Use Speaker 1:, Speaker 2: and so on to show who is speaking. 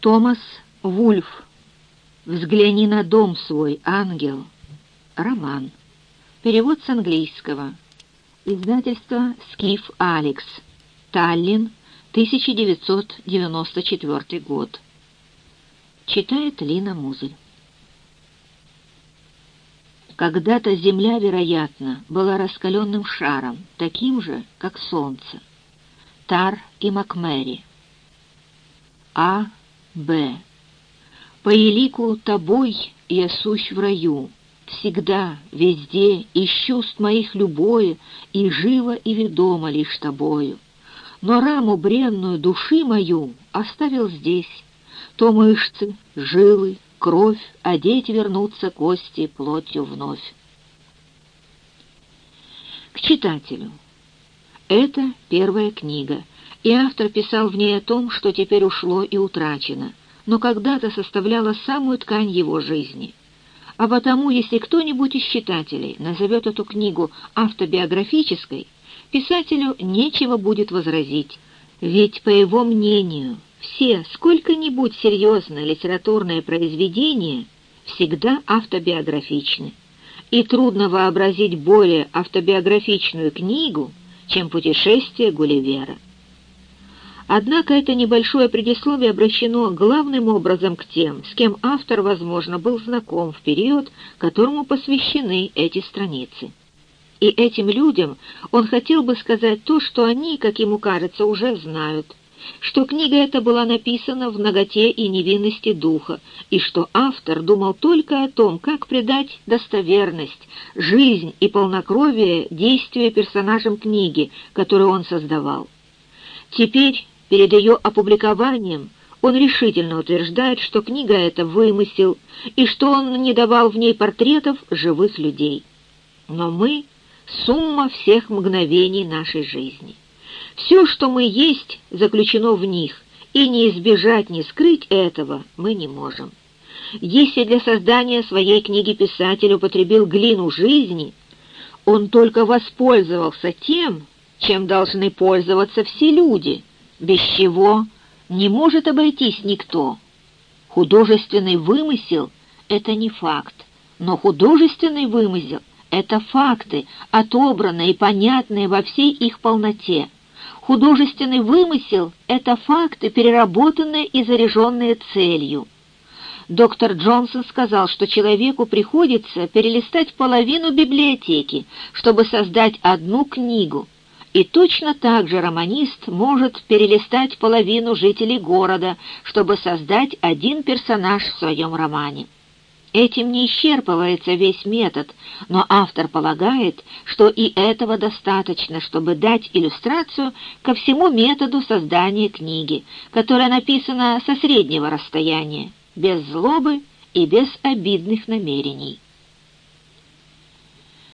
Speaker 1: Томас Вульф. «Взгляни на дом свой, ангел». Роман. Перевод с английского. Издательство «Скиф Алекс». Таллин, 1994 год. Читает Лина Музель. Когда-то Земля, вероятно, была раскаленным шаром, таким же, как Солнце. Тар и Макмэри. А. Б. По елику тобой я сущ в раю, Всегда, везде, из чувств моих любое, И живо и ведомо лишь тобою. Но раму бренную души мою Оставил здесь, То мышцы, жилы, кровь, Одеть вернутся кости плотью вновь. К читателю. Это первая книга, и автор писал в ней о том, что теперь ушло и утрачено, но когда-то составляло самую ткань его жизни. А потому, если кто-нибудь из читателей назовет эту книгу автобиографической, писателю нечего будет возразить, ведь, по его мнению, все сколько-нибудь серьезные литературные произведения всегда автобиографичны, и трудно вообразить более автобиографичную книгу, чем «Путешествие Гулливера». Однако это небольшое предисловие обращено главным образом к тем, с кем автор, возможно, был знаком в период, которому посвящены эти страницы. И этим людям он хотел бы сказать то, что они, как ему кажется, уже знают, что книга эта была написана в наготе и невинности духа, и что автор думал только о том, как придать достоверность, жизнь и полнокровие действия персонажам книги, которую он создавал. Теперь, Перед ее опубликованием он решительно утверждает, что книга эта вымысел и что он не давал в ней портретов живых людей. Но мы — сумма всех мгновений нашей жизни. Все, что мы есть, заключено в них, и не избежать, не скрыть этого мы не можем. Если для создания своей книги писатель употребил глину жизни, он только воспользовался тем, чем должны пользоваться все люди — без чего не может обойтись никто. Художественный вымысел — это не факт, но художественный вымысел — это факты, отобранные и понятные во всей их полноте. Художественный вымысел — это факты, переработанные и заряженные целью. Доктор Джонсон сказал, что человеку приходится перелистать половину библиотеки, чтобы создать одну книгу — и точно так же романист может перелистать половину жителей города, чтобы создать один персонаж в своем романе. Этим не исчерпывается весь метод, но автор полагает, что и этого достаточно, чтобы дать иллюстрацию ко всему методу создания книги, которая написана со среднего расстояния, без злобы и без обидных намерений.